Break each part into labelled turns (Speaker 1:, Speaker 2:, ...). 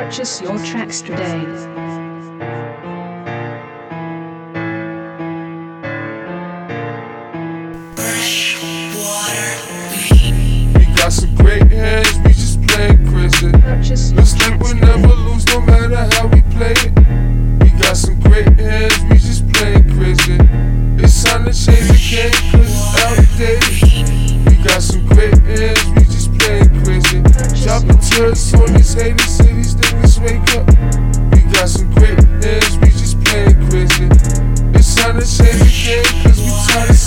Speaker 1: Purchase your tracks today.
Speaker 2: We got some great hands, we just playin' crazy.
Speaker 1: Purchase your
Speaker 2: Looks like we'll never lose no matter how we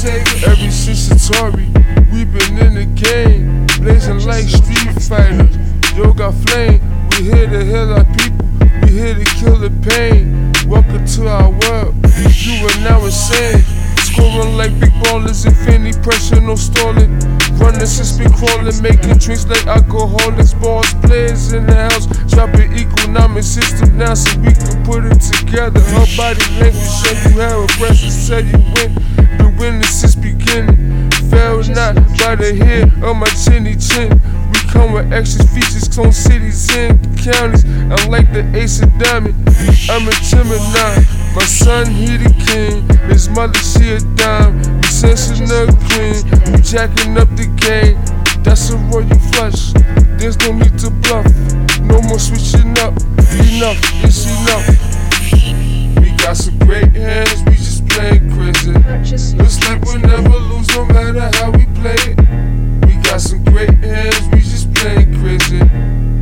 Speaker 2: Every since Atari, we been in the game, blazing like street fighters. Yo got flame, we here to heal our people, we here to kill the pain. Welcome to our world, you are now insane. Scoring like big ballers, infinity pressure, no stalling. Running since been crawling, making drinks like alcoholics. Boss players in the house, dropping economic system now so we can put it together. Her body language show you how impressive, said you win. Been winning not by the head of my chinny chin. We come with extra features on cities and counties. I'm like the ace of diamond. I'm a Gemini. My son, he the king. His mother, she a dime. We sensational queen. We jacking up the game. That's a royal flush. There's no need to bluff. No more switching up. Enough is enough. We got some great hands. We just playin' crazy.
Speaker 1: Purchase your
Speaker 2: Looks like we'll never lose no matter how we play it. We got some great hands, we just playin' crazy.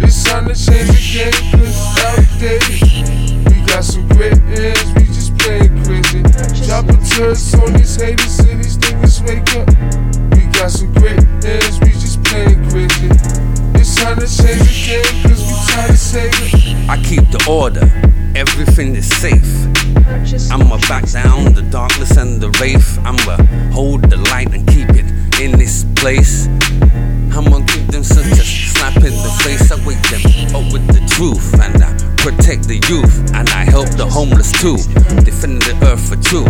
Speaker 2: It's time to change the game, cause it's outdated. We got some great hands, we just playin' crazy. Dropping turds on these hated cities, niggas wake up. We got some great hands, we just playin' crazy. It's time to change the game, cause we tired of saving.
Speaker 3: I keep the order, everything is safe.
Speaker 1: Purchase
Speaker 3: I'ma back down the darkness and the wraith. I'ma hold the light and keep it in this place. I'ma give them such a slap in the face. I wake them up with the truth and I protect the youth and I help the homeless too. Defending the earth for true.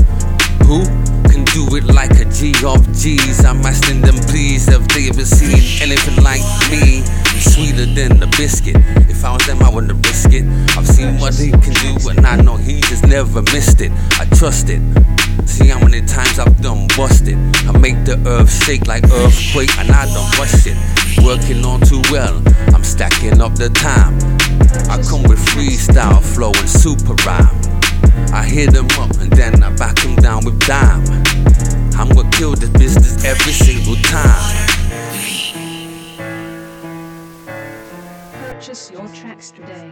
Speaker 3: Who can do it like a G of G's? I'm asking them, please, have they ever seen anything like me? Sweeter than the biscuit. If I was them, I wouldn't risk it. I've seen what he can do, and I know he just never missed it. I trust it. See how many times I've done busted. I make the earth shake like earthquake, and I don't rush it. Working on too well, I'm stacking up the time. I come with freestyle flow and super rhyme. I hit them up and then I back them down with dime. I'm gonna kill this business every single time.
Speaker 1: Purchase your tracks today.